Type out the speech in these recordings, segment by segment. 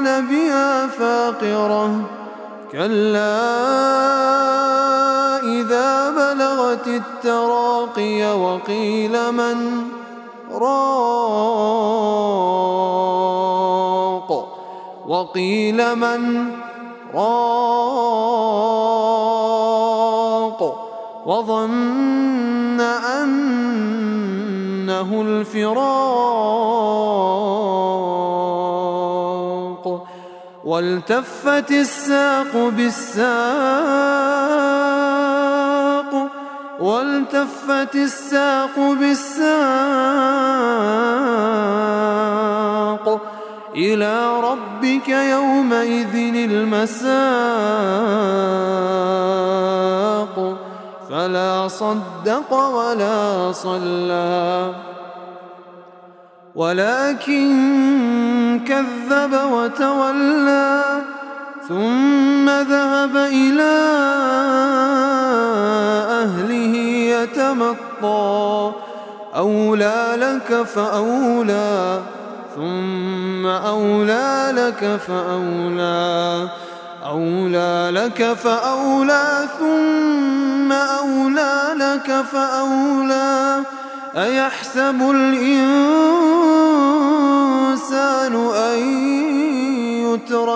كان بها فاقرة. كلا إذا بلغت التراقي وقيل من راق. وقيل من راق. وظن أنه الفراق. والتفت الساق بالساق والتفت الساق بالساق. إلى ربك يومئذ المساق. فلا صدق ولا صلى. ولكن كذب وتولى ثم ذهب إلى أهله يتمطى. أولى لك فأولى ثم أولى لك فأولى. أولى لك فأولى ثم أولى لك فأولى. أيحسب الإنسان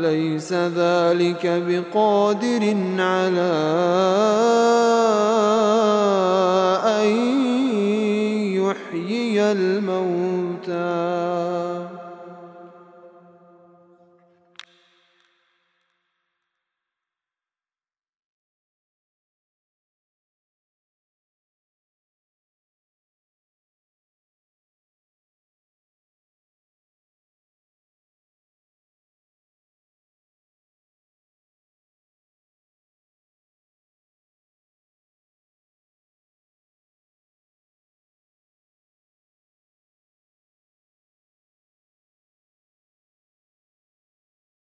أليس ذلك بقادر على أن يحيي الموت.